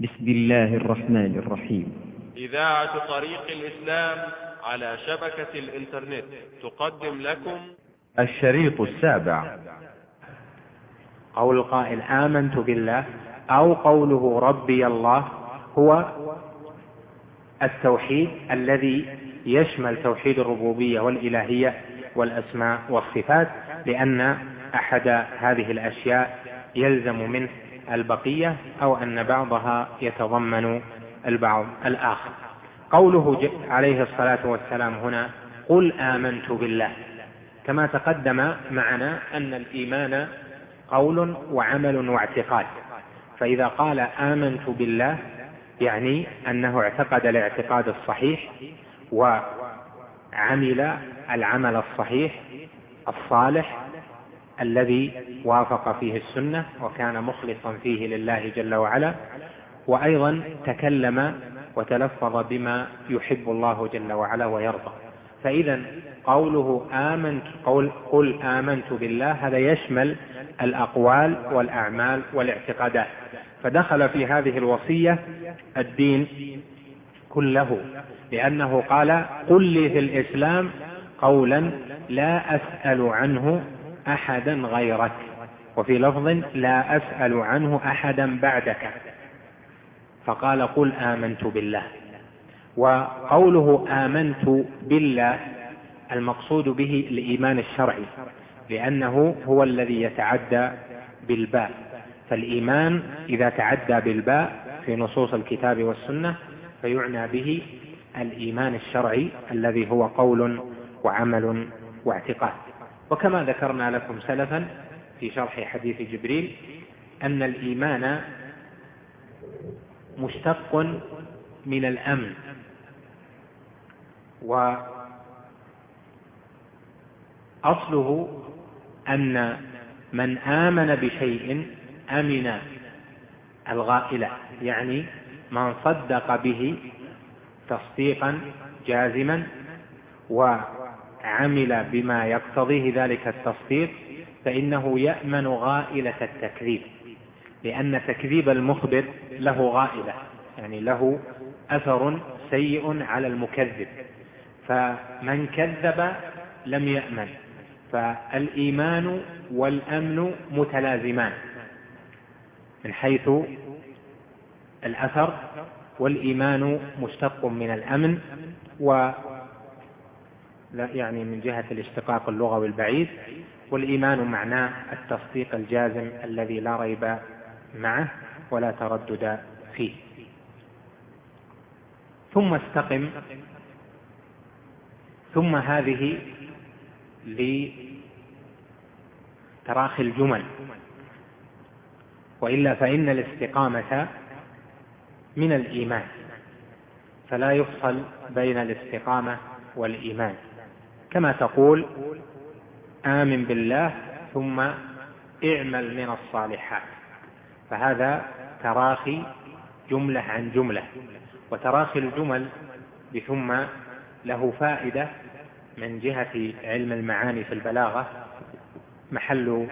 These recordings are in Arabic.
بسم الله الرحمن الرحيم. إذاعة طريق الإسلام على شبكة الإنترنت. تقدم لكم الشريط السابع. قول قائل آمنت بالله أو قوله ربي الله هو التوحيد الذي يشمل توحيد الربوبية والإلهية والأسماء والصفات لأن أحد هذه الأشياء يلزم منه البقية أو أن بعضها يتضمن البعض الآخر. قوله عليه الصلاة والسلام هنا قل آمنت بالله. كما تقدم معنا أن الإيمان قول وعمل واعتقاد. فإذا قال آمنت بالله يعني أنه اعتقد الاعتقاد الصحيح وعمل العمل الصحيح الصالح الذي وافق فيه السنة وكان مخلصا فيه لله جل وعلا وأيضا تكلم وتلفظ بما يحب الله جل وعلا ويرضى. فإذا قوله آمنت قول قل آمنت بالله هذا يشمل الأقوال والأعمال والاعتقادات. فدخل في هذه الوصية الدين كله لأنه قال قل لي في الإسلام قولا لا أسأل عنه أحدا غيرك وفي لفظ لا أسأل عنه أحدا بعدك. فقال قل آمنت بالله. وقوله آمنت بالله المقصود به الإيمان الشرعي لأنه هو الذي يتعدى بالباء. فالإيمان إذا تعدى بالباء في نصوص الكتاب والسنة فيعنى به الإيمان الشرعي الذي هو قول وعمل واعتقاد. وكما ذكرنا لكم سلفا في شرح حديث جبريل أن الإيمان مشتق من الأمن. وأصله أن من آمن بشيء أمن الغائلة يعني من صدق به تصديقا جازما. وعمل بما يقتضيه ذلك التصديق فإنه يأمن غائلة التكذيب لأن تكذيب المخبر له غائلة يعني له أثر سيء على المكذب. فمن كذب لم يأمن فالإيمان والأمن متلازمان من حيث الأثر والإيمان مشتق من الأمن يعني من جهة الاشتقاق اللغوي البعيد والإيمان معناه التصديق الجازم الذي لا ريب معه ولا تردد فيه. ثم استقم ثم هذه لتراخي الجمل. وإلا فإن الاستقامة من الإيمان فلا يفصل بين الاستقامة والإيمان. كما تقول آمن بالله ثم اعمل من الصالحات. فهذا تراخي جملة عن جملة وتراخي الجمل بثم له فائدة من جهة علم المعاني في البلاغة محل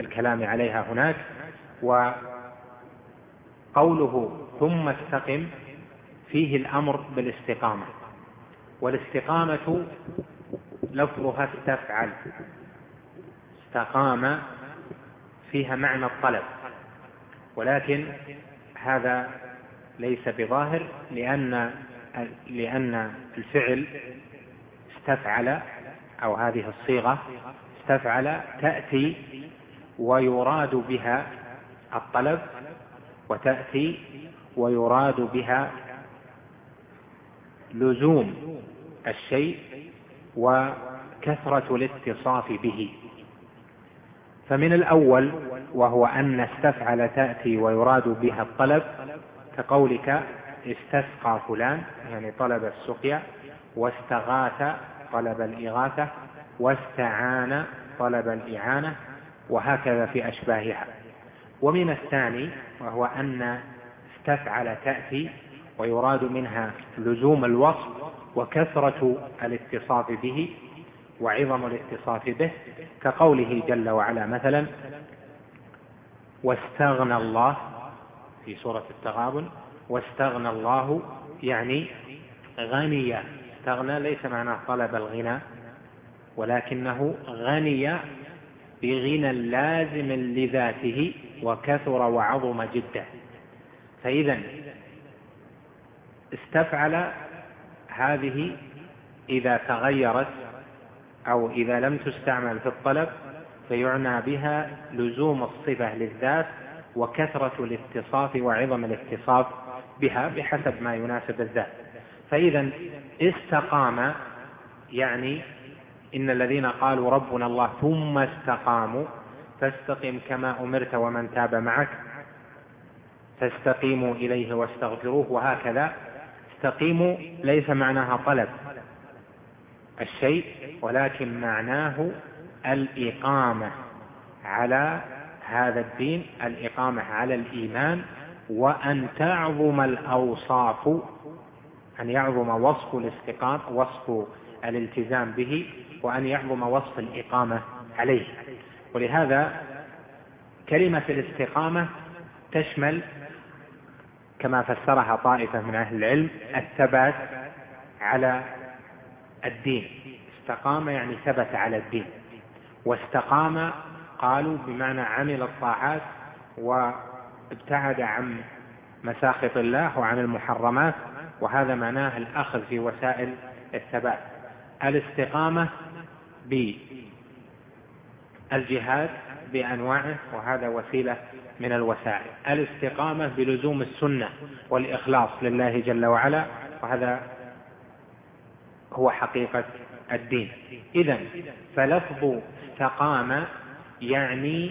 الكلام عليها هناك وقوله ثم استقم فيه الأمر بالاستقامة. والاستقامة لفظها استفعل. استقام فيها معنى الطلب. ولكن هذا ليس بظاهر لأن لأن الفعل استفعل أو هذه الصيغة استفعل تأتي ويراد بها الطلب وتأتي ويراد بها لزوم الشيء وكثرة الاتصاف به. فمن الأول وهو أن استفعل تأتي ويراد بها الطلب كقولك استسقى فلان يعني طلب السقيا واستغاث طلب الإغاثة واستعان طلب الإعانة وهكذا في أشباهها. ومن الثاني وهو أن استفعل تأتي ويراد منها لزوم الوصف وكثرة الاتصاف به وعظم الاتصاف به كقوله جل وعلا مثلا واستغنى الله في سورة التغابن واستغنى الله يعني غني. استغنى ليس معناه طلب الغنى ولكنه غني بغنى لازم لذاته وكثر وعظم جدا فإذا استفعل هذه إذا تغيرت أو إذا لم تستعمل في الطلب فيعنى بها لزوم الصفة للذات وكثرة الاتصاف وعظم الاتصاف بها بحسب ما يناسب الذات. فإذا استقام يعني إن الذين قالوا ربنا الله ثم استقاموا فاستقم كما أمرت ومن تاب معك فاستقيموا إليه واستغفروه وهكذا استقيموا ليس معناها طلب الشيء ولكن معناه الإقامة على هذا الدين الإقامة على الإيمان وأن تعظم الأوصاف أن يعظم وصف الاستقامة وصف الالتزام به وأن يعظم وصف الإقامة عليه. ولهذا كلمة الاستقامة تشمل كما فسرها طائفة من أهل العلم الثبات على الدين. استقام يعني ثبت على الدين. واستقام قالوا بمعنى عمل الطاعات وابتعد عن مساخط الله وعن المحرمات وهذا معناه الأخذ في وسائل الثبات. الاستقامة بالجهاد بأنواعه وهذا وسيلة من الوسائل. الاستقامة بلزوم السنة والإخلاص لله جل وعلا وهذا هو حقيقة الدين. إذا فلفظ استقام يعني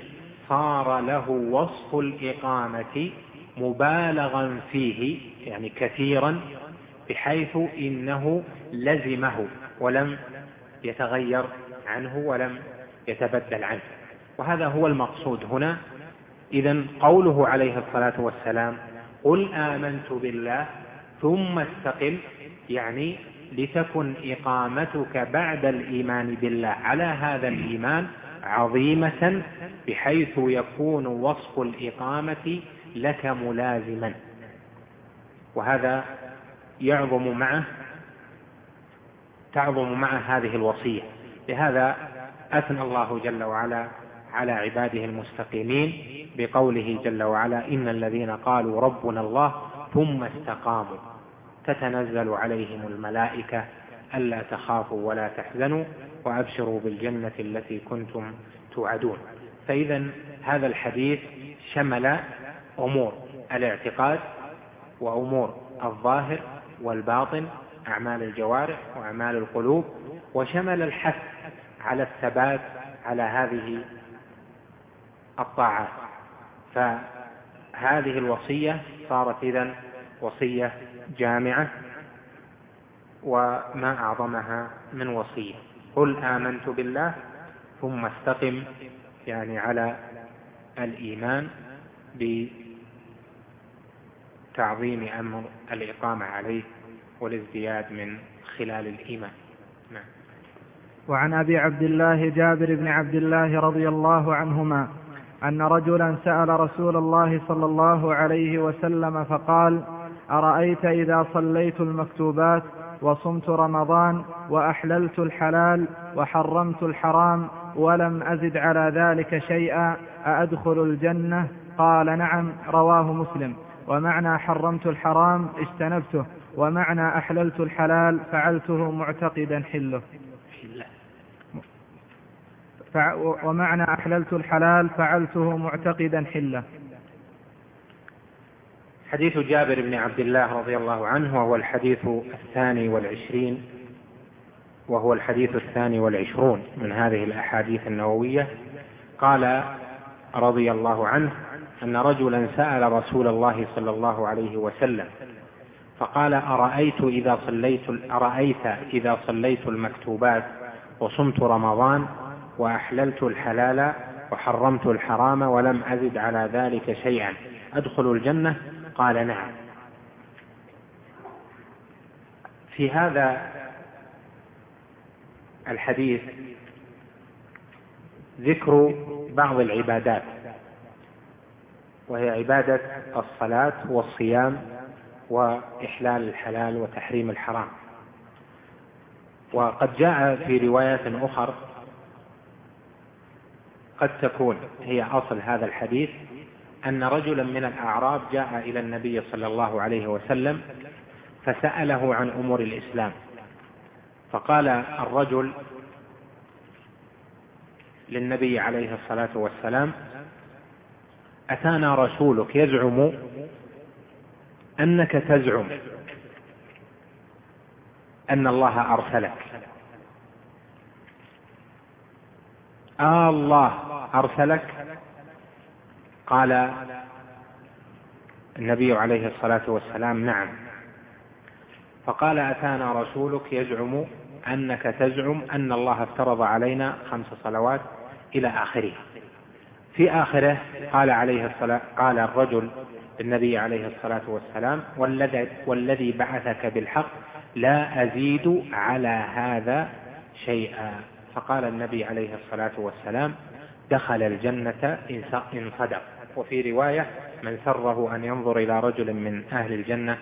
صار له وصف الإقامة مبالغا فيه يعني كثيرا بحيث إنه لزمه ولم يتغير عنه ولم يتبدل عنه. وهذا هو المقصود هنا. إذا قوله عليه الصلاة والسلام قل آمنت بالله ثم استقم يعني لتكن إقامتك بعد الإيمان بالله على هذا الإيمان عظيمة بحيث يكون وصف الإقامة لك ملازما. وهذا يعظم معه تعظم معه هذه الوصية. لهذا أثنى الله جل وعلا على عباده المستقيمين بقوله جل وعلا إن الذين قالوا ربنا الله ثم استقاموا. تتنزل عليهم الملائكة ألا تخافوا ولا تحزنوا وأبشروا بالجنة التي كنتم توعدون. فإذا هذا الحديث شمل أمور الاعتقاد وأمور الظاهر والباطن أعمال الجوارح وأعمال القلوب وشمل الحث على الثبات على هذه الطاعات فهذه الوصية صارت إذا وصية جامعة وما أعظمها من وصية. قل آمنت بالله ثم استقم يعني على الإيمان بتعظيم أمر الإقامة عليه والازدياد من خلال الإيمان. نعم. وعن أبي عبد الله جابر بن عبد الله رضي الله عنهما أن رجلا سأل رسول الله صلى الله عليه وسلم فقال أرأيت إذا صليت المكتوبات وصمت رمضان وأحللت الحلال وحرمت الحرام ولم أزد على ذلك شيئا أأدخل الجنة؟ قال نعم رواه مسلم. ومعنى حرمت الحرام اجتنبته ومعنى أحللت الحلال فعلته معتقدا حله. ومعنى أحللت الحلال فعلته معتقدا حلة. حديث جابر بن عبد الله رضي الله عنه وهو الحديث الثاني والعشرين وهو الحديث الثاني والعشرون من هذه الأحاديث النووية. قال رضي الله عنه أن رجلا سأل رسول الله صلى الله عليه وسلم فقال أرأيت إذا صليت أرأيت إذا صليت المكتوبات وصمت رمضان وأحللت الحلال وحرمت الحرام ولم أزد على ذلك شيئا. أدخل الجنة؟ قال نعم. في هذا الحديث ذكر بعض العبادات وهي عبادة الصلاة والصيام وإحلال الحلال وتحريم الحرام. وقد جاء في روايات أخر قد تكون هي أصل هذا الحديث أن رجلا من الأعراب جاء إلى النبي صلى الله عليه وسلم فسأله عن أمور الإسلام. فقال الرجل للنبي عليه الصلاة والسلام أتانا رسولك يزعم أنك تزعم أن الله أرسلك. آه الله أرسلك؟ قال النبي عليه الصلاة والسلام نعم. فقال أتانا رسولك يزعم أنك تزعم أن الله افترض علينا خمس صلوات إلى آخره. في آخره قال عليه الصلاة قال الرجل النبي عليه الصلاة والسلام والذي, والذي بعثك بالحق لا أزيد على هذا شيئا. فقال النبي عليه الصلاة والسلام دخل الجنة إن صدق. وفي رواية من سره أن ينظر إلى رجل من أهل الجنة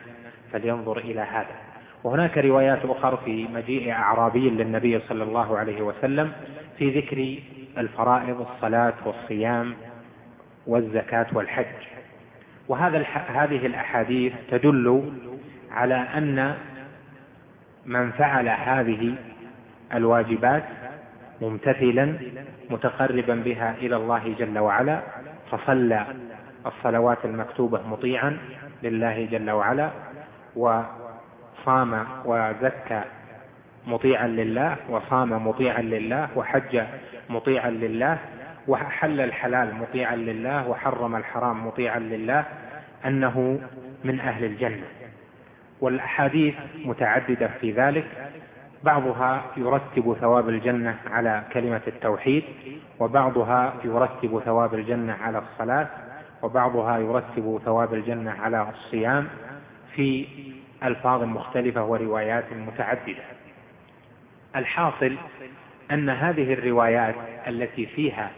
فلينظر إلى هذا. وهناك روايات أخرى في مجيء أعرابي للنبي صلى الله عليه وسلم في ذكر الفرائض الصلاة والصيام والزكاة والحج. وهذا هذه الأحاديث تدل على أن من فعل هذه الواجبات ممتثلا متقربا بها إلى الله جل وعلا فصلى الصلوات المكتوبة مطيعا لله جل وعلا وصام وزكى مطيعا لله وصام مطيعا لله وحج مطيعا لله وحل الحلال مطيعا لله وحرم الحرام مطيعا لله أنه من أهل الجنة. والأحاديث متعددة في ذلك بعضها يرتب ثواب الجنة على كلمة التوحيد وبعضها يرتب ثواب الجنة على الصلاة وبعضها يرتب ثواب الجنة على الصيام في ألفاظ مختلفة وروايات متعددة. الحاصل أن هذه الروايات التي فيها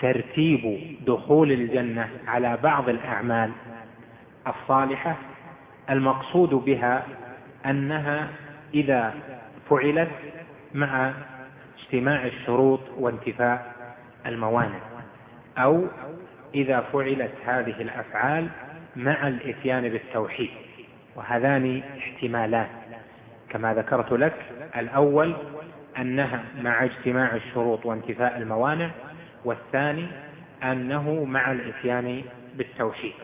ترتيب دخول الجنة على بعض الأعمال الصالحة المقصود بها أنها إذا فعلت مع اجتماع الشروط وانتفاء الموانع أو إذا فعلت هذه الأفعال مع الإتيان بالتوحيد. وهذان احتمالان. كما ذكرت لك الأول أنها مع اجتماع الشروط وانتفاء الموانع والثاني أنه مع الإتيان بالتوحيد.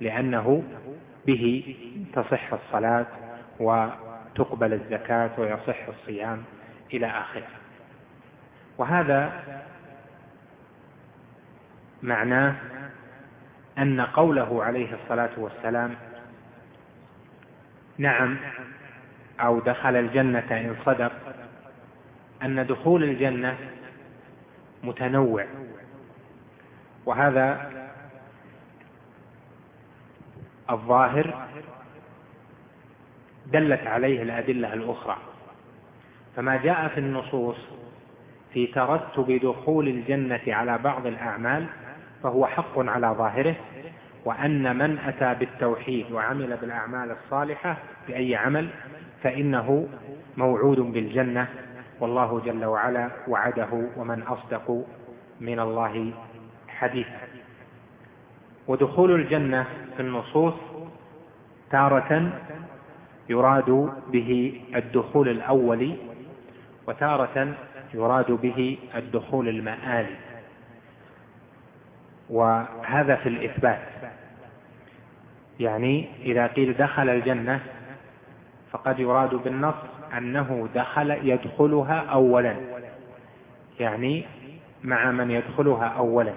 لأنه به تصح الصلاة وتقبل الزكاة ويصح الصيام إلى آخره. وهذا معناه أن قوله عليه الصلاة والسلام نعم أو دخل الجنة إن صدق أن دخول الجنة متنوع. وهذا الظاهر دلت عليه الأدلة الأخرى. فما جاء في النصوص في ترتب دخول الجنة على بعض الأعمال فهو حق على ظاهره وأن من أتى بالتوحيد وعمل بالأعمال الصالحة بأي عمل فإنه موعود بالجنة. والله جل وعلا وعده ومن أصدق من الله حديثا. ودخول الجنة في النصوص تارة يراد به الدخول الأولي وتارة يراد به الدخول المآلي وهذا في الإثبات. يعني إذا قيل دخل الجنة فقد يراد بالنص أنه دخل يدخلها أولا. يعني مع من يدخلها أولا.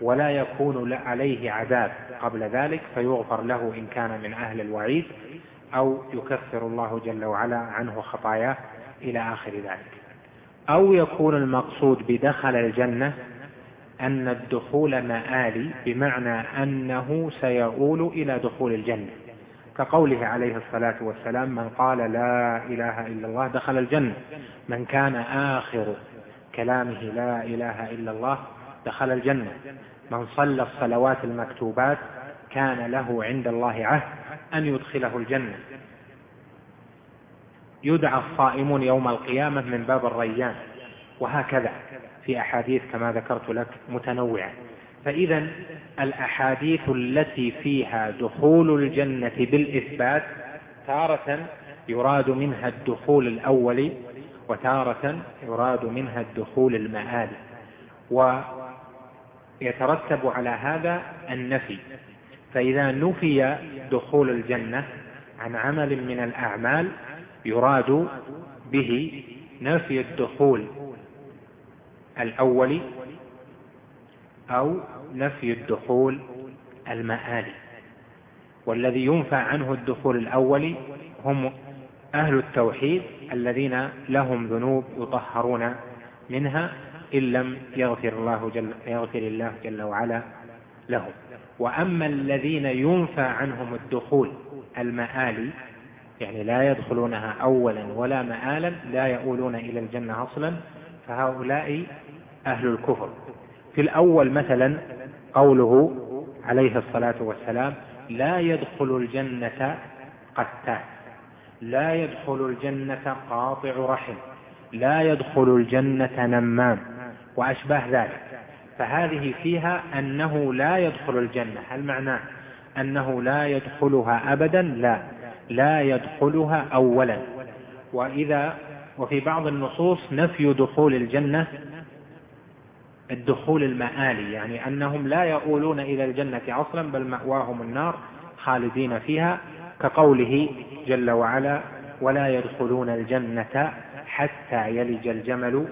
ولا يكون عليه عذاب. قبل ذلك فيغفر له إن كان من أهل الوعيد. أو يكفر الله جل وعلا عنه خطاياه إلى آخر ذلك. أو يكون المقصود بدخل الجنة أن الدخول مآلي بمعنى أنه سيؤول إلى دخول الجنة. كقوله عليه الصلاة والسلام من قال لا إله إلا الله دخل الجنة. من كان آخر كلامه لا إله إلا الله دخل الجنة. من صلى الصلوات المكتوبات كان له عند الله عهد أن يدخله الجنة. يدعى الصائمون يوم القيامة من باب الريان. وهكذا في أحاديث كما ذكرت لك متنوعة. فإذا الأحاديث التي فيها دخول الجنة بالإثبات تارة يراد منها الدخول الأول وتارة يراد منها الدخول المآل. ويترتب على هذا النفي. فإذا نفي دخول الجنة عن عمل من الأعمال يراد به نفي الدخول الأول أو نفي الدخول المآلي والذي ينفى عنه الدخول الأول هم أهل التوحيد الذين لهم ذنوب يطهرون منها إن لم يغفر الله جل, يغفر الله جل وعلا لهم. وأما الذين ينفى عنهم الدخول المآلي يعني لا يدخلونها أولا ولا مآلا لا يؤولون إلى الجنة أصلا فهؤلاء أهل الكفر. في الأول مثلا قوله عليه الصلاة والسلام لا يدخل الجنة قتال لا يدخل الجنة قاطع رحم لا يدخل الجنة نمام وأشباه ذلك. فهذه فيها أنه لا يدخل الجنة. هل معناه أنه لا يدخلها أبدا؟ لا. لا يدخلها أولا. وإذا وفي بعض النصوص نفي دخول الجنة الدخول المآلي يعني أنهم لا يؤولون إلى الجنة أصلا بل مأواهم النار خالدين فيها كقوله جل وعلا ولا يدخلون الجنة حتى يلج الجمل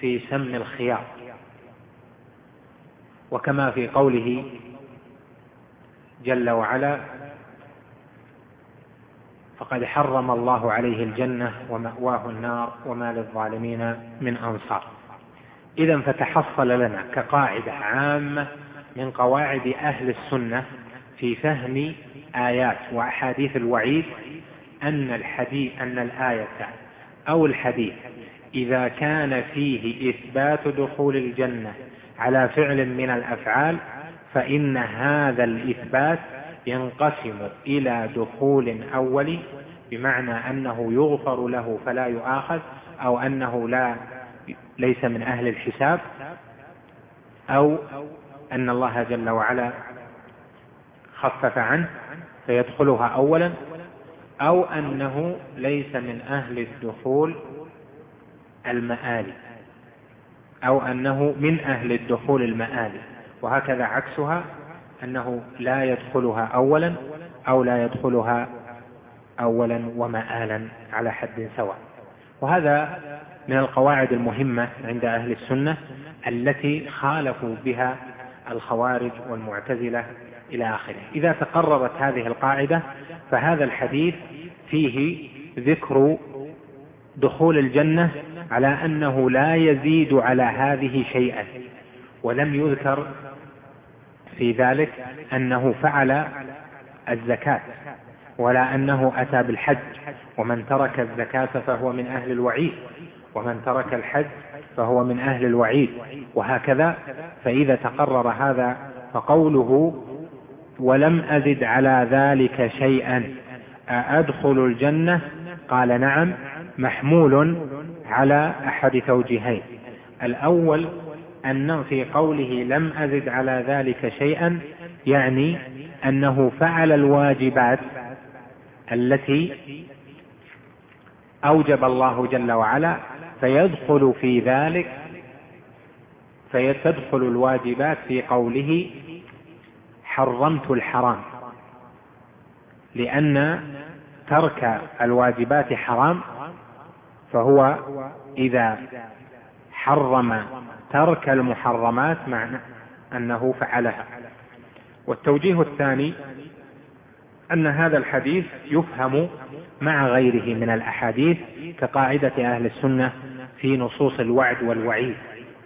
في سم الخياط وكما في قوله جل وعلا فقد حرم الله عليه الجنة ومأواه النار وما للظالمين من أنصار. إذا فتحصل لنا كقاعدة عامة من قواعد أهل السنة في فهم آيات وأحاديث الوعيد أن الحديث أن الآية أو الحديث إذا كان فيه إثبات دخول الجنة على فعل من الأفعال فإن هذا الإثبات ينقسم إلى دخول أولي بمعنى أنه يغفر له فلا يؤاخذ أو أنه لا ليس من أهل الحساب أو أن الله جل وعلا خفف عنه فيدخلها أولا أو أنه ليس من أهل الدخول المآلي أو أنه من أهل الدخول المآلي وهكذا عكسها أنه لا يدخلها أولا أو لا يدخلها أولا ومآلا على حد سواء. وهذا من القواعد المهمة عند أهل السنة التي خالفوا بها الخوارج والمعتزلة إلى آخره. إذا تقررت هذه القاعدة فهذا الحديث فيه ذكر دخول الجنة على أنه لا يزيد على هذه شيئا. ولم يذكر في ذلك أنه فعل الزكاة ولا أنه أتى بالحج. ومن ترك الزكاة فهو من أهل الوعيد ومن ترك الحج فهو من أهل الوعيد. وهكذا فإذا تقرر هذا فقوله ولم أزد على ذلك شيئا أأدخل الجنة؟ قال نعم محمول على أحد توجيهين الأول أن في قوله لم أزد على ذلك شيئا يعني أنه فعل الواجبات التي أوجب الله جل وعلا فيدخل في ذلك فيتدخل الواجبات في قوله حرمت الحرام. لأن ترك الواجبات حرام فهو إذا حرم ترك المحرمات معنى أنه فعلها. والتوجيه الثاني أن هذا الحديث يفهم مع غيره من الأحاديث كقاعدة أهل السنة في نصوص الوعد والوعيد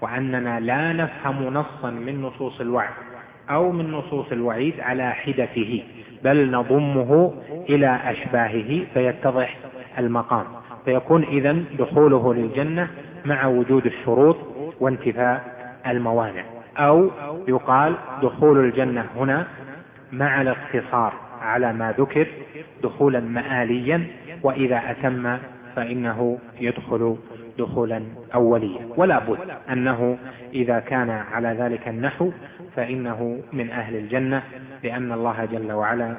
وأننا لا نفهم نصا من نصوص الوعد أو من نصوص الوعيد على حدته بل نضمه إلى أشباهه فيتضح المقام. فيكون إذا دخوله للجنة مع وجود الشروط وانتفاء الموانع. أو يقال دخول الجنة هنا مع الاقتصار على ما ذكر دخولا مآليا وإذا أتم فإنه يدخل دخولا أوليا. ولا بد أنه إذا كان على ذلك النحو فإنه من أهل الجنة لأن الله جل وعلا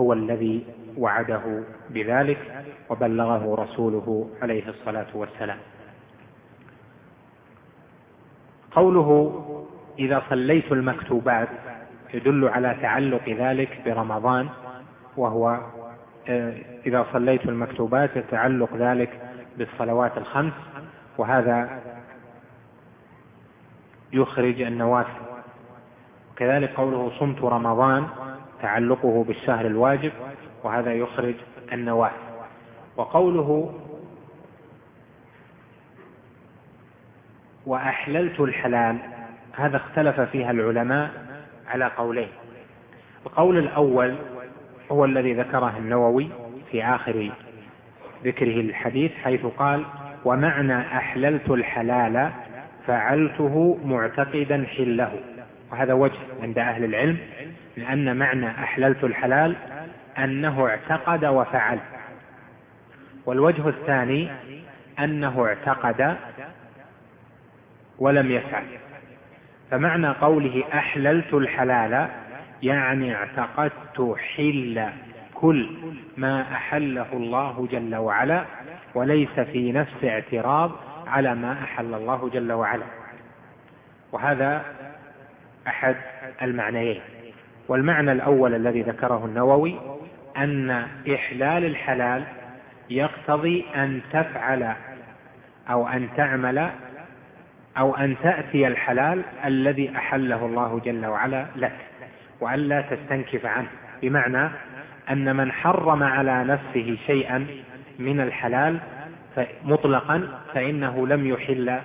هو الذي وعده بذلك وبلغه رسوله عليه الصلاة والسلام. قوله إذا صليت المكتوبات يدل على تعلق ذلك برمضان وهو آه، إذا صليت المكتوبات يتعلق ذلك بالصلوات الخمس وهذا يخرج النوافل كذلك قوله صمت رمضان تعلقه بالشهر الواجب وهذا يخرج النوافل وقوله وأحللت الحلال هذا اختلف فيها العلماء على قولين. القول الأول هو الذي ذكره النووي في آخر ذكره الحديث حيث قال ومعنى أحللت الحلال فعلته معتقدا حله. وهذا وجه عند أهل العلم لأن معنى أحللت الحلال أنه اعتقد وفعل. والوجه الثاني أنه اعتقد ولم يفعل. فمعنى قوله أحللت الحلال يعني اعتقدت حل كل ما أحله الله جل وعلا وليس في نفس اعتراض على ما أحل الله جل وعلا. وهذا أحد المعنيين. والمعنى الأول الذي ذكره النووي أن إحلال الحلال يقتضي أن تفعل أو أن تعمل أو أن تأتي الحلال الذي أحله الله جل وعلا لك وألا تستنكف عنه. بمعنى أن من حرم على نفسه شيئا من الحلال مطلقا فإنه لم يحل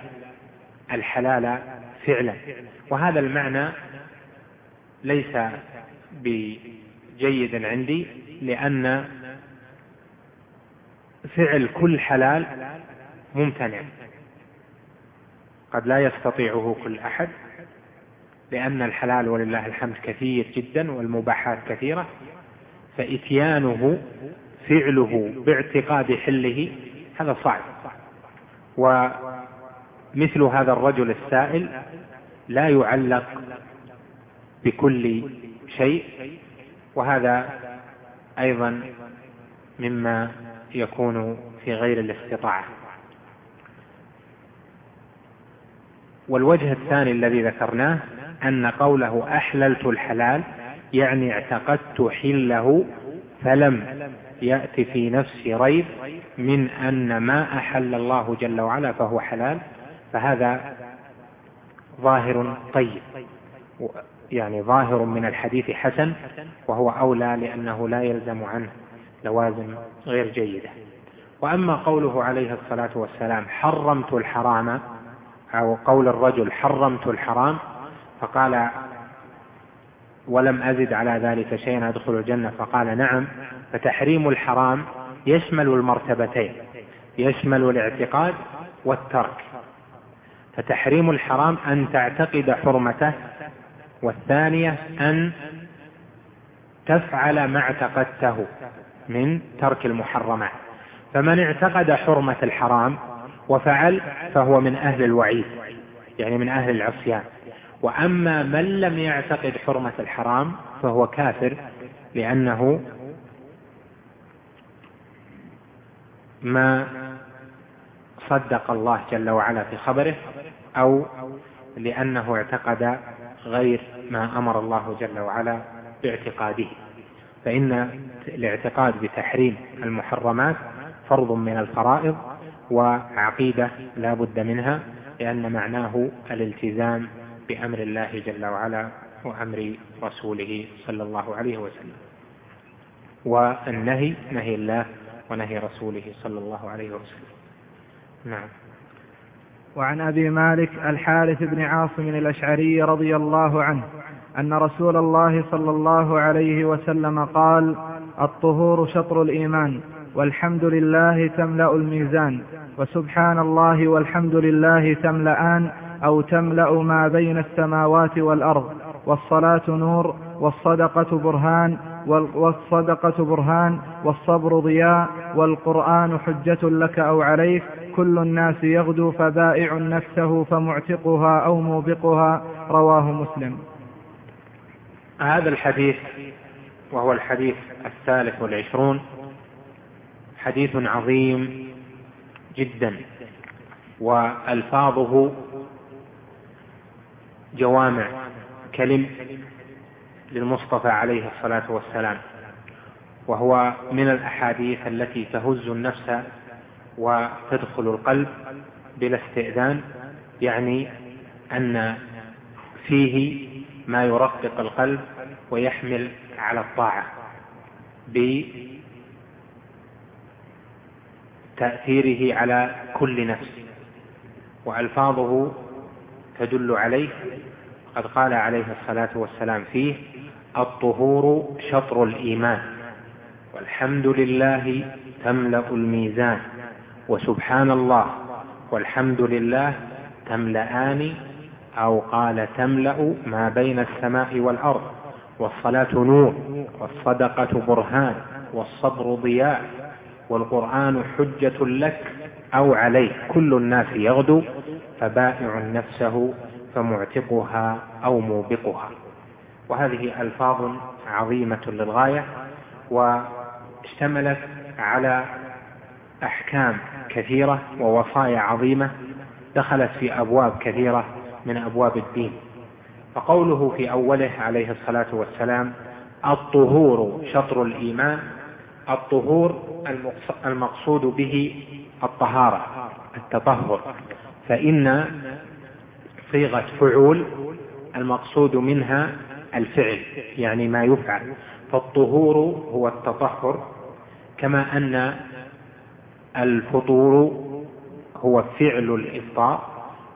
الحلال فعلا. وهذا المعنى ليس بجيد عندي لأن فعل كل حلال ممتنع. قد لا يستطيعه كل أحد لأن الحلال ولله الحمد كثير جدا والمباحات كثيرة فإتيانه فعله باعتقاد حله هذا صعب. ومثل هذا الرجل السائل لا يعلق بكل شيء وهذا أيضا مما يكون في غير الاستطاعة. والوجه الثاني الذي ذكرناه أن قوله أحللت الحلال يعني اعتقدت حله فلم يأتي في نفسي ريب من أن ما أحل الله جل وعلا فهو حلال فهذا ظاهر طيب. يعني ظاهر من الحديث حسن وهو أولى لأنه لا يلزم عنه لوازم غير جيدة. وأما قوله عليه الصلاة والسلام حرمت الحرام أو قول الرجل حرمت الحرام فقال ولم أزد على ذلك شيئا أدخل الجنة فقال نعم فتحريم الحرام يشمل المرتبتين يشمل الاعتقاد والترك. فتحريم الحرام أن تعتقد حرمته والثانية أن تفعل ما اعتقدته من ترك المحرمات. فمن اعتقد حرمة الحرام وفعل فهو من أهل الوعيد يعني من أهل العصيان. وأما من لم يعتقد حرمة الحرام فهو كافر لأنه ما صدق الله جل وعلا في خبره أو لأنه اعتقد غير ما أمر الله جل وعلا باعتقاده. فإن الاعتقاد بتحريم المحرمات فرض من الفرائض وعقيدة لا بد منها لأن معناه الالتزام بأمر الله جل وعلا وأمر رسوله صلى الله عليه وسلم. والنهي نهي الله ونهي رسوله صلى الله عليه وسلم. نعم. وعن أبي مالك الحارث بن عاصم الأشعري رضي الله عنه أن رسول الله صلى الله عليه وسلم قال الطهور شطر الإيمان والحمد لله تملأ الميزان وسبحان الله والحمد لله تملأان أو تملأ ما بين السماوات والأرض والصلاة نور والصدقة برهان والصدقة برهان والصبر ضياء والقرآن حجة لك أو عليك كل الناس يغدو فبائع نفسه فمعتقها أو موبقها رواه مسلم. هذا الحديث وهو الحديث الثالث والعشرون حديث عظيم جدا وألفاظه جوامع كلم للمصطفى عليه الصلاة والسلام وهو من الأحاديث التي تهز النفس وتدخل القلب بلا استئذان يعني أن فيه ما يرقق القلب ويحمل على الطاعة بتأثيره على كل نفس. وألفاظه تدل عليه قد قال عليه الصلاة والسلام فيه الطهور شطر الإيمان والحمد لله تملأ الميزان. وسبحان الله والحمد لله تملأان أو قال تملأ ما بين السماء والأرض والصلاة نور والصدقة برهان والصبر ضياء والقرآن حجة لك أو عليك كل الناس يغدو فبائع نفسه فمعتقها أو موبقها وهذه ألفاظ عظيمة للغاية واشتملت على أحكام كثيرة ووصايا عظيمة دخلت في أبواب كثيرة من أبواب الدين. فقوله في أوله عليه الصلاة والسلام الطهور شطر الإيمان الطهور المقصود به الطهارة التطهر. فإن صيغة فعول المقصود منها الفعل يعني ما يفعل. فالطهور هو التطهر كما أن الفطور هو فعل الإفطار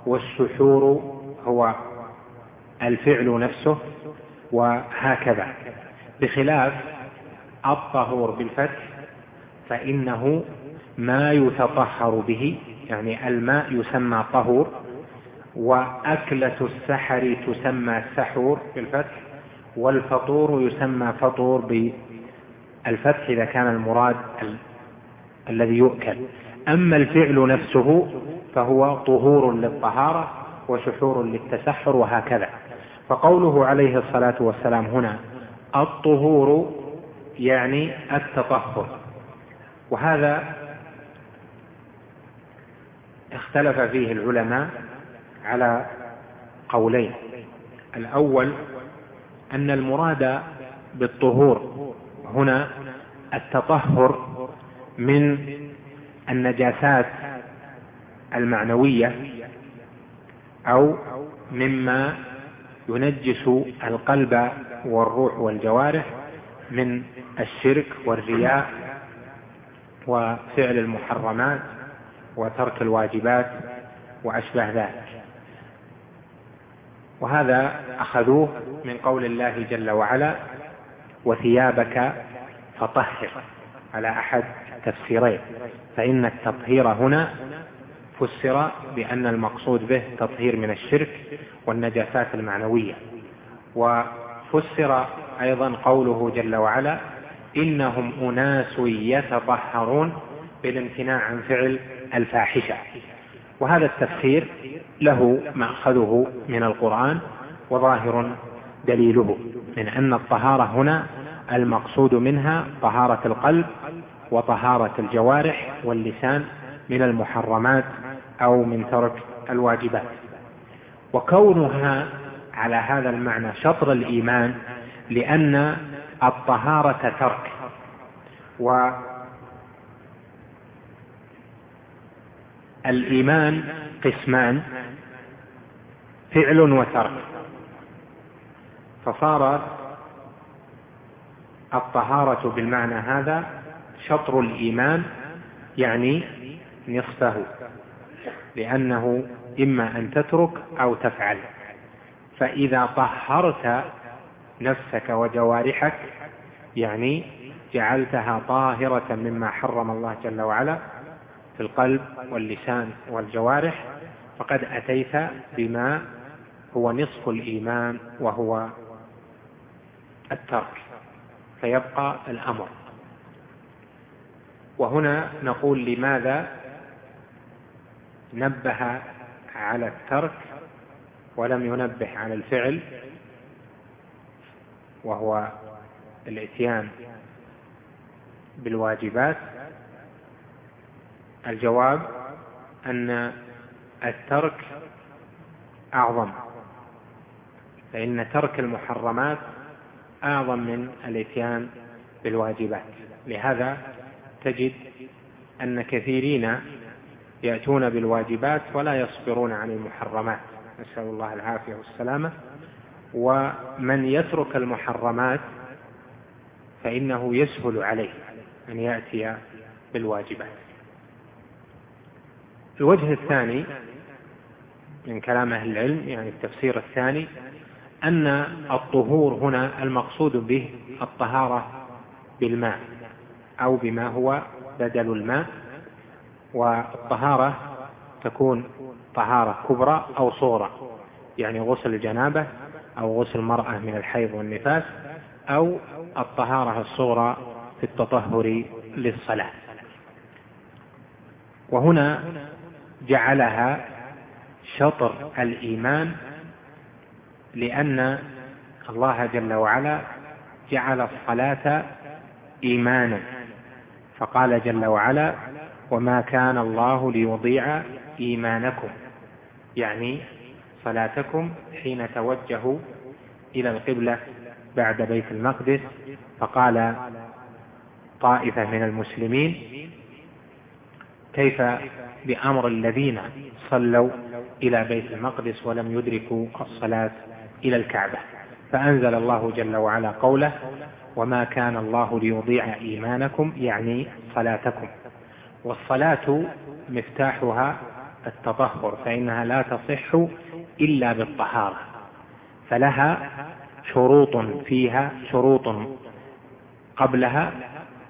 والسحور هو الفعل نفسه وهكذا. بخلاف الطهور بالفتح فإنه ما يتطهر به يعني الماء يسمى طهور وأكلة السحر تسمى سحور بالفتح والفطور يسمى فطور بالفتح إذا كان المراد الذي يؤكل. أما الفعل نفسه فهو طهور للطهارة وسحور للتسحر وهكذا. فقوله عليه الصلاة والسلام هنا الطهور يعني التطهر. وهذا اختلف فيه العلماء على قولين. الأول أن المراد بالطهور هنا التطهر من النجاسات المعنوية أو مما ينجس القلب والروح والجوارح من الشرك والرياء وفعل المحرمات وترك الواجبات وأشبه ذلك. وهذا أخذوه من قول الله جل وعلا وثيابك فطهر على أحد. تفسيرين فإن التطهير هنا فسر بأن المقصود به تطهير من الشرك والنجاسات المعنوية. وفسر أيضا قوله جل وعلا إنهم أناس يتطهرون بالامتناع عن فعل الفاحشة. وهذا التفسير له مأخذه من القرآن وظاهر دليله من أن الطهارة هنا المقصود منها طهارة القلب وطهارة الجوارح واللسان من المحرمات أو من ترك الواجبات. وكونها على هذا المعنى شطر الإيمان لأن الطهارة ترك. والإيمان قسمان فعل وترك. فصار الطهارة بالمعنى هذا شطر الإيمان يعني نصفه لأنه إما أن تترك أو تفعل. فإذا طهرت نفسك وجوارحك يعني جعلتها طاهرة مما حرم الله جل وعلا في القلب واللسان والجوارح فقد أتيت بما هو نصف الإيمان وهو الترك فيبقى الأمر. وهنا نقول لماذا نبه على الترك ولم ينبه على الفعل وهو الاتيان بالواجبات. الجواب أن الترك أعظم فإن ترك المحرمات أعظم من الاتيان بالواجبات. لهذا تجد أن كثيرين يأتون بالواجبات ولا يصبرون عن المحرمات. نسأل الله العافية والسلامة. ومن يترك المحرمات فإنه يسهل عليه أن يأتي بالواجبات. الوجه الثاني من كلام أهل العلم يعني التفسير الثاني أن الطهور هنا المقصود به الطهارة بالماء. أو بما هو بدل الماء والطهارة تكون طهارة كبرى أو صورة يعني غسل الجنابة أو غسل المرأة من الحيض والنفاس أو الطهارة الصغرى في التطهر للصلاة. وهنا جعلها شطر الإيمان لأن الله جل وعلا جعل الصلاة إيمانا. فقال جل وعلا وما كان الله ليضيع إيمانكم. يعني صلاتكم حين توجهوا إلى القبلة بعد بيت المقدس. فقال طائفة من المسلمين كيف بأمر الذين صلوا إلى بيت المقدس ولم يدركوا الصلاة إلى الكعبة؟ فأنزل الله جل وعلا قوله وما كان الله ليضيع إيمانكم يعني صلاتكم. والصلاة مفتاحها التطهر فإنها لا تصح إلا بالطهارة فلها شروط فيها شروط قبلها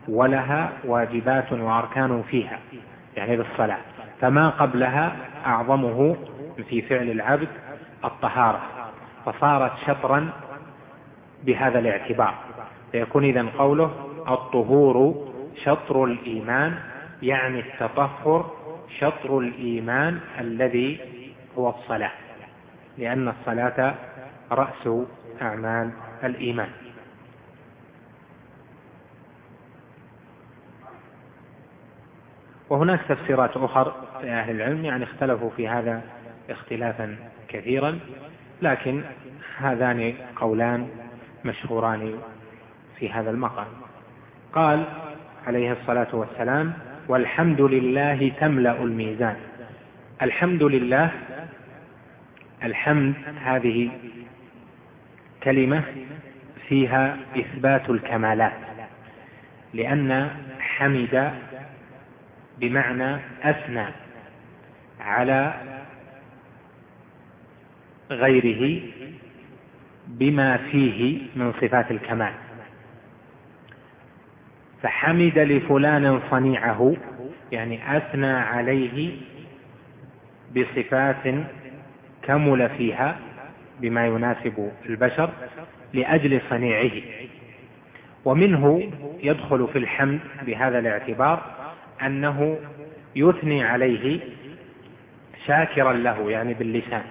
ولها واجبات وأركان فيها يعني بالصلاة. فما قبلها أعظمه في فعل العبد الطهارة فصارت شطرا بهذا الاعتبار. فيكون إذا قوله الطهور شطر الإيمان يعني التطهر شطر الإيمان الذي هو الصلاة لأن الصلاة رأس أعمال الإيمان. وهناك تفسيرات أخرى لأهل العلم يعني اختلفوا في هذا اختلافا كثيرا لكن هذان قولان مشهوران في هذا المقام. قال عليه الصلاة والسلام والحمد لله تملأ الميزان. الحمد لله الحمد هذه كلمة فيها إثبات الكمالات لأن حمد بمعنى أثنى على غيره بما فيه من صفات الكمال. فحمد لفلان صنيعه يعني أثنى عليه بصفات كمل فيها بما يناسب البشر لأجل صنيعه. ومنه يدخل في الحمد بهذا الاعتبار أنه يثني عليه شاكرا له يعني باللسان.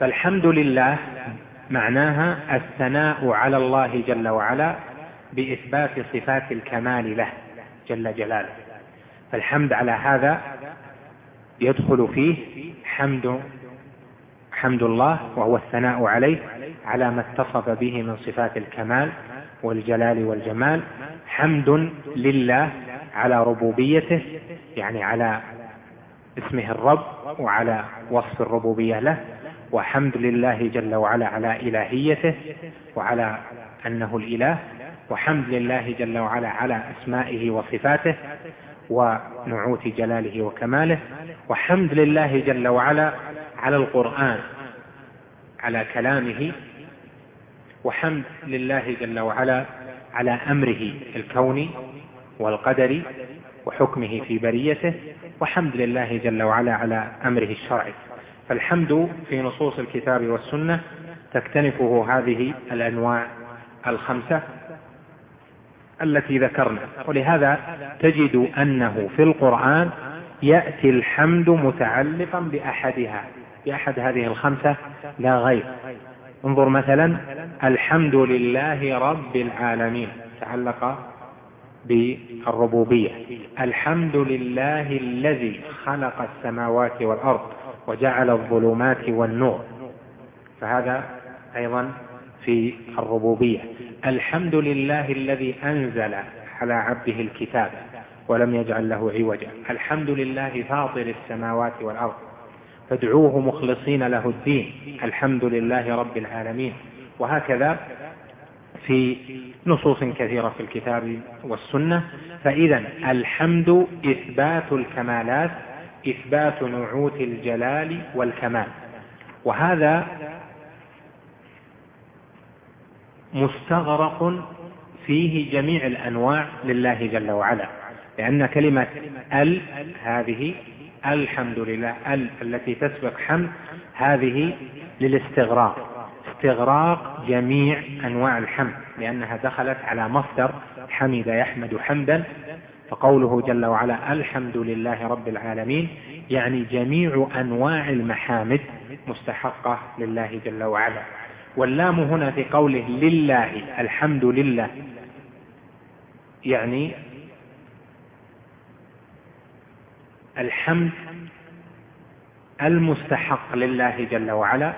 فالحمد لله معناها الثناء على الله جل وعلا بإثبات صفات الكمال له جل جلاله. فالحمد على هذا يدخل فيه حمد حمد الله وهو الثناء عليه على ما اتصف به من صفات الكمال والجلال والجمال. حمد لله على ربوبيته يعني على اسمه الرب وعلى وصف الربوبية له. وحمد لله جل وعلا على إلهيته وعلى أنه الإله وحمد لله جل وعلا على أسمائه وصفاته ونعوت جلاله وكماله وحمد لله جل وعلا على القرآن على كلامه وحمد لله جل وعلا على أمره الكوني والقدري وحكمه في بريته وحمد لله جل وعلا على أمره الشرعي. فالحمد في نصوص الكتاب والسنة تكتنفه هذه الأنواع الخمسة التي ذكرنا. ولهذا تجد أنه في القرآن يأتي الحمد متعلقا بأحدها. بأحد هذه الخمسة لا غير. انظر مثلا الحمد لله رب العالمين. تعلق بالربوبية. الحمد لله الذي خلق السماوات والأرض. وجعل الظلمات والنور. فهذا أيضا في الربوبية. الحمد لله الذي أنزل على عبده الكتاب ولم يجعل له عوجا. الحمد لله فاطر السماوات والأرض. فادعوه مخلصين له الدين. الحمد لله رب العالمين. وهكذا في نصوص كثيرة في الكتاب والسنة. فإذا الحمد إثبات الكمالات إثبات نعوت الجلال والكمال. وهذا مستغرق فيه جميع الأنواع لله جل وعلا. لأن كلمة ال هذه الحمد لله ال التي تسبق حمد هذه للاستغراق. استغراق جميع أنواع الحمد لأنها دخلت على مصدر حمد يحمد حمدا فقوله جل وعلا الحمد لله رب العالمين يعني جميع أنواع المحامد مستحقة لله جل وعلا. واللام هنا في قوله لله الحمد لله يعني الحمد المستحق لله جل وعلا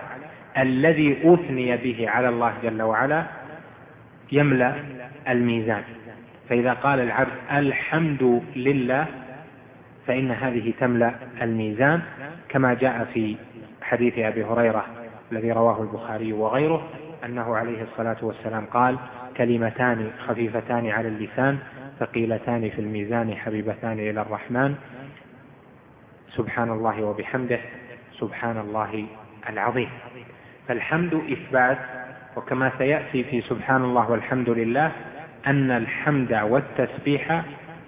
الذي أثني به على الله جل وعلا يملأ الميزان. فإذا قال العبد الحمد لله فإن هذه تملأ الميزان كما جاء في حديث أبي هريرة الذي رواه البخاري وغيره أنه عليه الصلاة والسلام قال كلمتان خفيفتان على اللسان ثقيلتان في الميزان حبيبتان إلى الرحمن. سبحان الله وبحمده سبحان الله العظيم. فالحمد إثبات وكما سيأتي في سبحان الله والحمد لله أن الحمد والتسبيح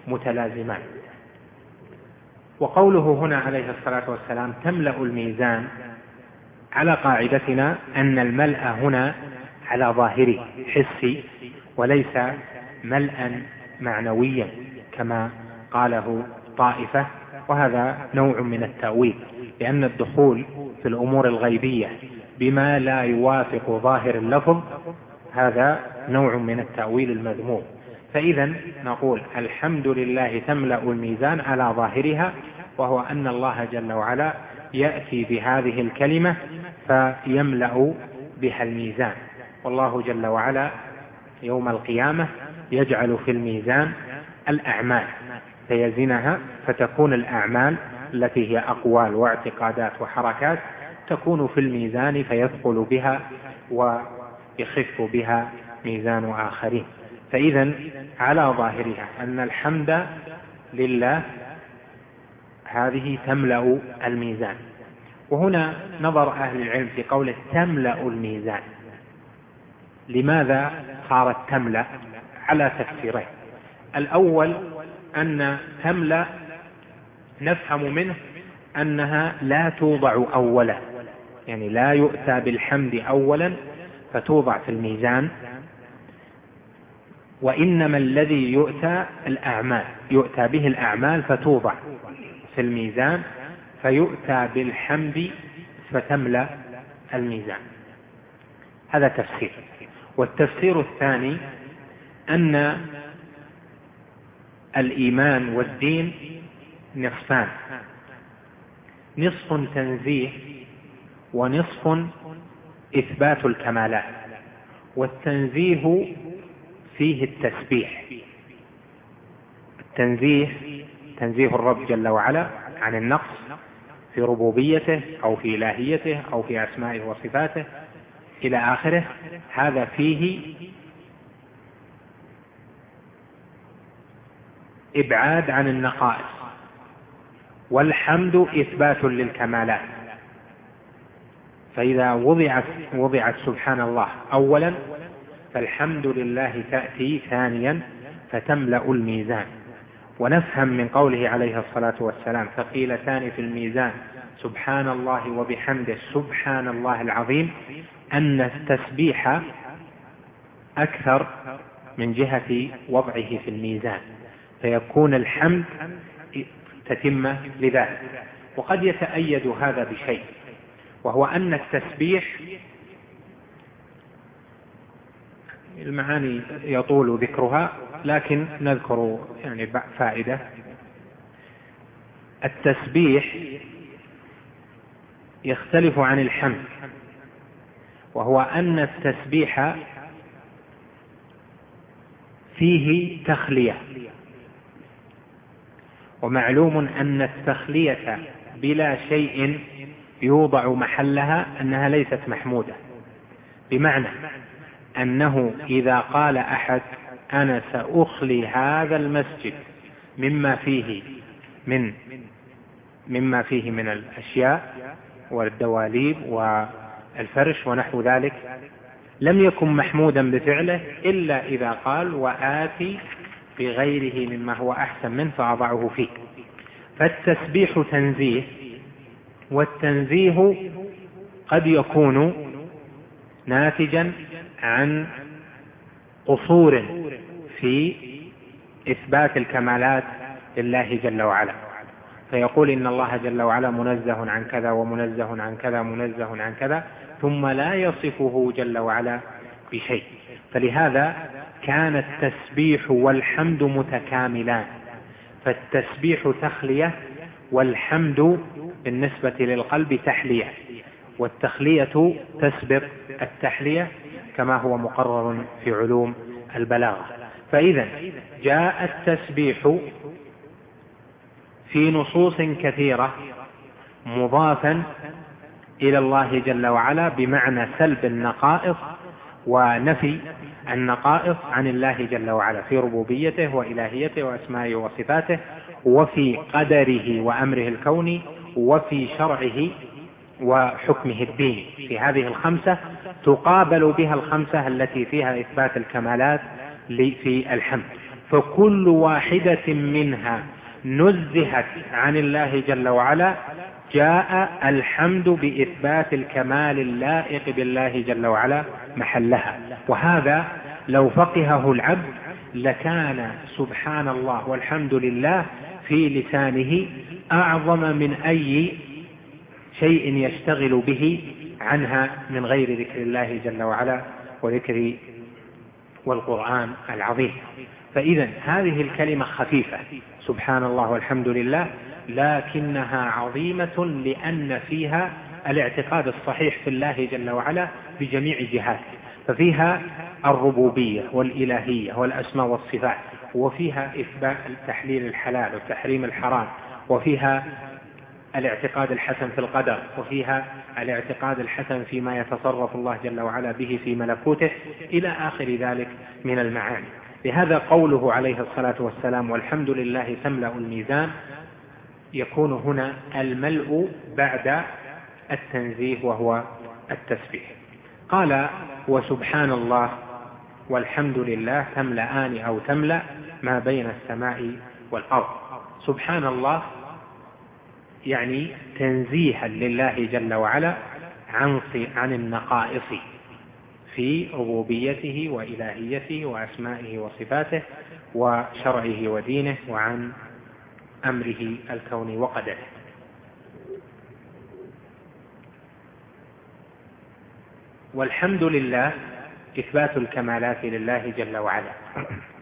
متلازمان. وقوله هنا عليه الصلاة والسلام تملأ الميزان على قاعدتنا أن الملأ هنا على ظاهره حسي وليس ملأ معنويا كما قاله طائفة وهذا نوع من التأويل لأن الدخول في الأمور الغيبية بما لا يوافق ظاهر اللفظ هذا نوع من التأويل المذموم. فإذا نقول الحمد لله تملأ الميزان على ظاهرها وهو أن الله جل وعلا يأتي بهذه الكلمة فيملأ بها الميزان. والله جل وعلا يوم القيامة يجعل في الميزان الأعمال فيزنها فتكون الأعمال التي هي أقوال واعتقادات وحركات تكون في الميزان فيثقل بها ويخف بها ميزان آخرين. فإذا على ظاهرها أن الحمد لله هذه تملأ الميزان. وهنا نظر أهل العلم في قوله تملأ الميزان. لماذا صارت تملأ؟ على تفسيرين. الأول أن تملأ نفهم منه أنها لا توضع أولا. يعني لا يؤتى بالحمد أولا فتوضع في الميزان. وإنما الذي يؤتى الأعمال يؤتى به الأعمال فتوضع في الميزان فيؤتى بالحمد فتملأ الميزان. هذا تفسير. والتفسير الثاني أن الإيمان والدين نصفان. نصف تنزيه ونصف إثبات الكمالات والتنزيه فيه التسبيح. التنزيه تنزيه الرب جل وعلا عن النقص في ربوبيته أو في إلهيته أو في أسمائه وصفاته إلى آخره. هذا فيه إبعاد عن النقائص. والحمد إثبات للكمالات. فإذا وضعت وضعت سبحان الله أولا فالحمد لله تأتي ثانيا فتملأ الميزان. ونفهم من قوله عليه الصلاة والسلام ثقيلتان في الميزان سبحان الله وبحمده سبحان الله العظيم أن التسبيح أكثر من جهة وضعه في الميزان. فيكون الحمد تتمة لذلك. وقد يتأيد هذا بشيء. وهو أن التسبيح المعاني يطول ذكرها لكن نذكر يعني فائدة. التسبيح يختلف عن الحمد وهو أن التسبيح فيه تخلية. ومعلوم أن التخلية بلا شيء يوضع محلها أنها ليست محمودة. بمعنى أنه إذا قال أحد أنا سأخلي هذا المسجد مما فيه من مما فيه من الأشياء والدواليب والفرش ونحو ذلك لم يكن محمودا بفعله إلا إذا قال وآتي بغيره مما هو أحسن منه فأضعه فيه. فالتسبيح تنزيه والتنزيه قد يكون ناتجا عن قصور في إثبات الكمالات لله جل وعلا. فيقول إن الله جل وعلا منزه عن كذا ومنزه عن كذا منزه عن كذا ثم لا يصفه جل وعلا بشيء. فلهذا كان التسبيح والحمد متكاملان. فالتسبيح تخلية والحمد بالنسبة للقلب تحلية والتخلية تسبق التحلية كما هو مقرر في علوم البلاغة. فإذا جاء التسبيح في نصوص كثيرة مضافا إلى الله جل وعلا بمعنى سلب النقائص ونفي النقائص عن الله جل وعلا في ربوبيته وإلهيته وأسمائه وصفاته وفي قدره وأمره الكوني وفي شرعه وحكمه الديني في هذه الخمسة تقابل بها الخمسة التي فيها إثبات الكمالات في الحمد. فكل واحدة منها نزهت عن الله جل وعلا جاء الحمد بإثبات الكمال اللائق بالله جل وعلا محلها. وهذا لو فقهه العبد لكان سبحان الله والحمد لله في لسانه أعظم من أي شيء يشتغل به عنها من غير ذكر الله جل وعلا وذكر والقرآن العظيم. فإذا هذه الكلمة خفيفة. سبحان الله والحمد لله. لكنها عظيمة لأن فيها الاعتقاد الصحيح في الله جل وعلا بجميع جهاته ففيها الربوبية والإلهية والأسماء والصفات وفيها إثبات تحليل الحلال وتحريم الحرام وفيها الاعتقاد الحسن في القدر وفيها الاعتقاد الحسن فيما يتصرف الله جل وعلا به في ملكوته إلى آخر ذلك من المعاني. لهذا قوله عليه الصلاة والسلام والحمد لله تملأ الميزان يكون هنا الملء بعد التنزيه وهو التسبيح. قال وسبحان الله والحمد لله تملأان أو تملأ ما بين السماء والأرض. سبحان الله يعني تنزيها لله جل وعلا عن عن النقائص في ربوبيته وإلهيته وأسمائه وصفاته وشرعه ودينه وعن أمره الكوني وقدره. والحمد لله إثبات الكمالات لله جل وعلا.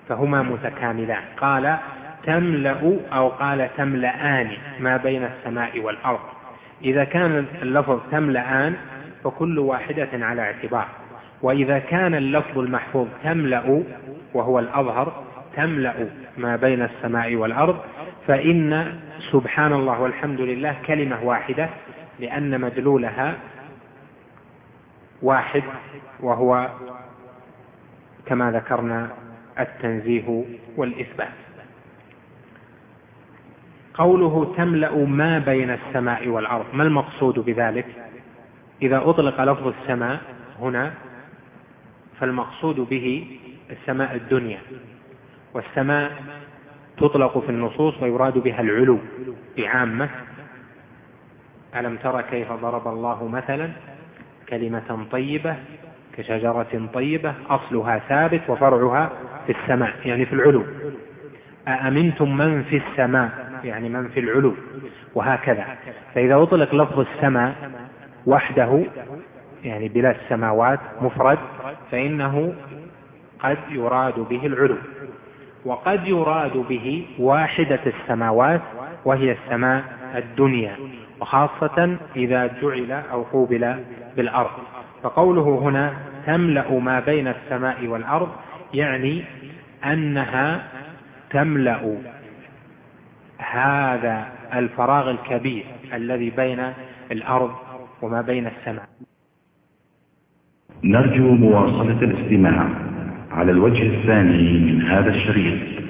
فهما متكاملان. قال تملأ أو قال تملأان ما بين السماء والأرض. إذا كان اللفظ تملأان فكل واحدة على اعتبار. وإذا كان اللفظ المحفوظ تملأ وهو الأظهر تملأ ما بين السماء والأرض فإن سبحان الله والحمد لله كلمة واحدة لأن مدلولها واحد وهو كما ذكرنا التنزيه والإثبات. قوله تملأ ما بين السماء والأرض ما المقصود بذلك؟ إذا أطلق لفظ السماء هنا فالمقصود به السماء الدنيا. والسماء تطلق في النصوص ويراد بها العلو بعامة. ألم تر كيف ضرب الله مثلا؟ كلمة طيبة كشجرة طيبة أصلها ثابت وفرعها في السماء يعني في العلو. أأمنتم من في السماء؟ يعني من في العلو. وهكذا. فإذا أطلق لفظ السماء وحده يعني بلا السماوات مفرد فإنه قد يراد به العلو. وقد يراد به واحدة السماوات وهي السماء الدنيا. وخاصة إذا جعل أو قوبل بالأرض. فقوله هنا تملأ ما بين السماء والأرض يعني أنها تملأ هذا الفراغ الكبير الذي بين الأرض وما بين السماء. نرجو مواصلة الاستماع على الوجه الثاني من هذا الشريط.